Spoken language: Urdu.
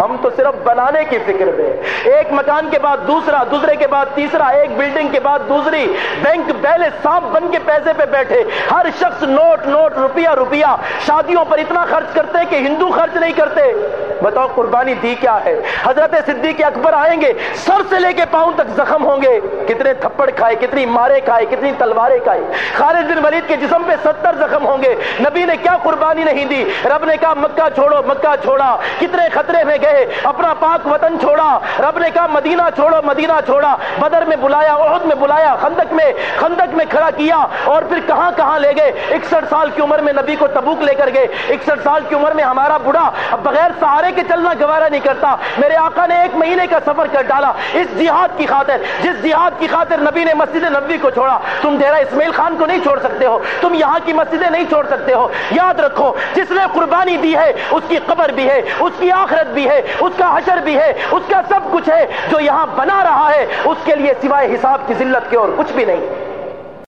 ہم تو صرف بنانے کی فکر میں ایک مکان کے بعد دوسرا، دوسرے کے بعد تیسرا، ایک بلڈنگ کے بعد دوسری۔ بینک بیلنس سانپ بن کے پیسے پہ بیٹھے۔ ہر شخص نوٹ نوٹ، روپیہ روپیہ۔ شادیوں پر اتنا خرچ کرتے کہ ہندو خرچ نہیں کرتے۔ بتاؤ قربانی دی کیا ہے؟ حضرت صدیق اکبر آئیں گے، سر سے لے کے پاؤں تک زخم ہوں گے۔ کتنے تھپڑ کھائے، کتنی مارے کھائے، کتنی تلواریں کھائے۔ خالد بن ولید کے جسم پہ ستر زخم ہوں گے۔ نبی نے کیا قربانی نہیں دی؟ رب نے کہا، مکہ چھوڑو، مکہ چھوڑا۔ کتنے خطرے میں گئے، اپنا پاک وطن چھوڑا۔ رب نے کہا، مدینہ چھوڑو، مدینہ چھوڑا۔ بدر میں بلایا عہد میں بلایا، خندق میں خندق میں کھڑا کیا۔ اور پھر کہاں کہاں لے گئے؟ اکسٹھ سال کی عمر میں نبی کو تبوک لے کر گئے۔ اکسٹھ سال کی عمر میں ہمارا بڑھا بغیر سہارے کے چلنا گوارا نہیں کرتا۔ میرے آقا نے ایک مہینے کا سفر کر ڈالا۔ اس جہاد کی خاطر، جس جہاد کی خاطر نبی نے مسجد نبی کو چھوڑا، تم ڈیرا اسماعیل خان کو نہیں چھوڑ سکتے ہو۔ تم یہاں کی مسجدیں نہیں چھوڑ سکتے ہو۔ یاد رکھو، جس نے قربانی دی ہے، اس کی قبر بھی ہے، اس کی آخرت بھی ہے، اس کا حشر بھی ہے، اس کا سب کچھ ہے۔ جو یہاں بنا رہا ہے، اس کے لیے سوائے حساب کی ذلت کے اور کچھ بھی نہیں۔